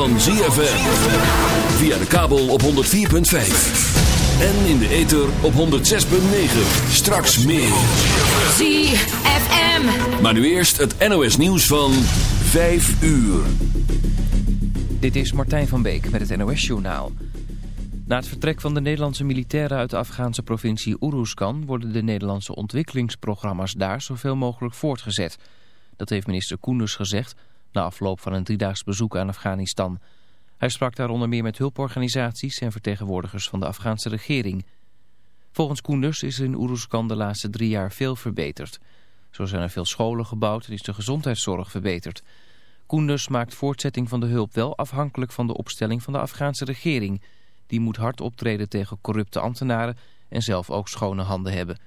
van ZFM. Via de kabel op 104.5. En in de ether op 106.9. Straks meer. ZFM. Maar nu eerst het NOS nieuws van 5 uur. Dit is Martijn van Beek met het NOS Journaal. Na het vertrek van de Nederlandse militairen uit de Afghaanse provincie Uruzgan... worden de Nederlandse ontwikkelingsprogramma's daar zoveel mogelijk voortgezet. Dat heeft minister Koenders gezegd na afloop van een driedaags bezoek aan Afghanistan. Hij sprak daar onder meer met hulporganisaties en vertegenwoordigers van de Afghaanse regering. Volgens Koenders is er in Uruzgan de laatste drie jaar veel verbeterd. Zo zijn er veel scholen gebouwd en is de gezondheidszorg verbeterd. Koenders maakt voortzetting van de hulp wel afhankelijk van de opstelling van de Afghaanse regering... Die moet hard optreden tegen corrupte ambtenaren en zelf ook schone handen hebben.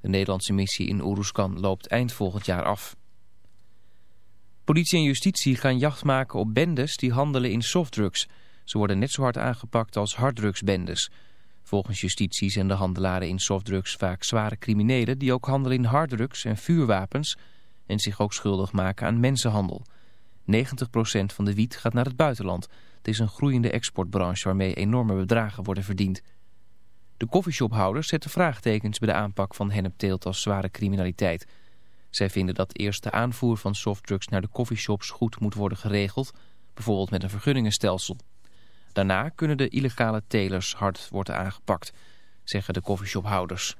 De Nederlandse missie in Oeruzkan loopt eind volgend jaar af. Politie en justitie gaan jacht maken op bendes die handelen in softdrugs. Ze worden net zo hard aangepakt als harddrugsbendes. Volgens justitie zijn de handelaren in softdrugs vaak zware criminelen... die ook handelen in harddrugs en vuurwapens... en zich ook schuldig maken aan mensenhandel. 90% van de wiet gaat naar het buitenland... Het is een groeiende exportbranche waarmee enorme bedragen worden verdiend. De koffieshophouders zetten vraagtekens bij de aanpak van hennepteelt als zware criminaliteit. Zij vinden dat eerst de aanvoer van softdrugs naar de koffieshops goed moet worden geregeld, bijvoorbeeld met een vergunningenstelsel. Daarna kunnen de illegale telers hard worden aangepakt, zeggen de koffieshophouders.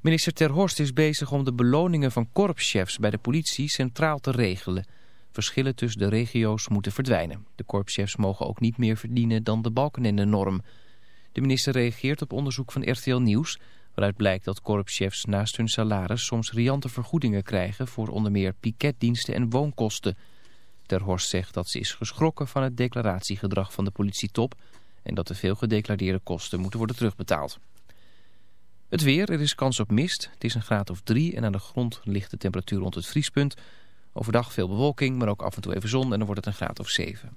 Minister Ter Horst is bezig om de beloningen van korpschefs bij de politie centraal te regelen... Verschillen tussen de regio's moeten verdwijnen. De korpschefs mogen ook niet meer verdienen dan de Balkenende-norm. De minister reageert op onderzoek van RTL Nieuws... waaruit blijkt dat korpschefs naast hun salaris soms riante vergoedingen krijgen... voor onder meer piketdiensten en woonkosten. Ter Horst zegt dat ze is geschrokken van het declaratiegedrag van de politietop... en dat de veel gedeclareerde kosten moeten worden terugbetaald. Het weer, er is kans op mist. Het is een graad of drie en aan de grond ligt de temperatuur rond het vriespunt... Overdag veel bewolking, maar ook af en toe even zon en dan wordt het een graad of 7.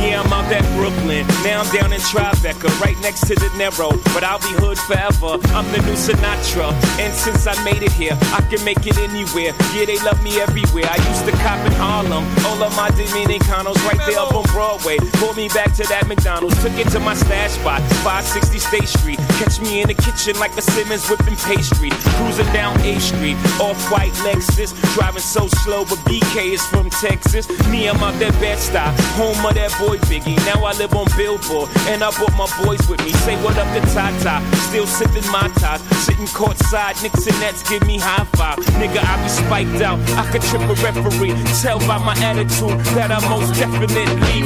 Yeah, I'm out at Brooklyn. Now I'm down in Tribeca, right next to the Narrow. But I'll be hood forever. I'm the new Sinatra. And since I made it here, I can make it anywhere. Yeah, they love me everywhere. I used to cop in Harlem. All of my Dominicanos right there up on Broadway. Pulled me back to that McDonald's. Took it to my stash spot, 560 State Street. Catch me in the kitchen like a Simmons whipping pastry. Cruising down A Street, off white Lexus. Driving so slow, but BK is from Texas. Me, I'm out that Bed-Stuy, home of that boy Biggie. Now I live on Billboard, and I brought my boys with me. Say what up to Tata, still sipping my top. Sitting courtside, Knicks and Nets give me high five. Nigga, I be spiked out, I could trip a referee. Tell by my attitude that I most definitely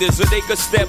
blinders so they could step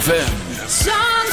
ZFM.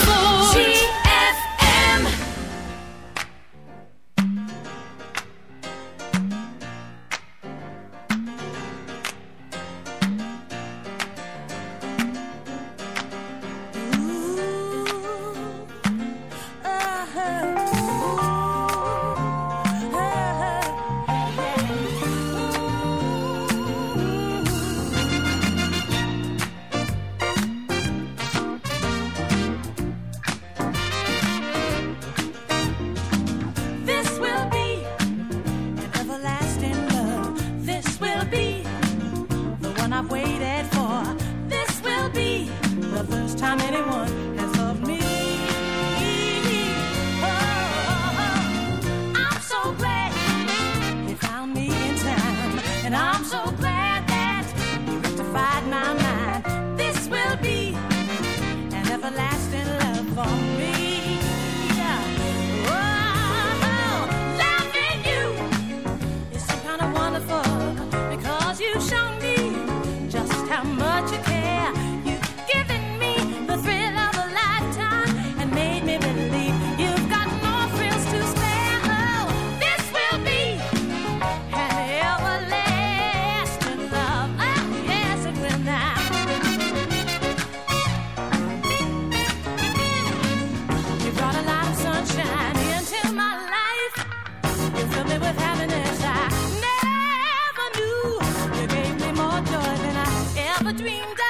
Dreamed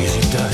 Is it dusk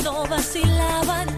no vacilaban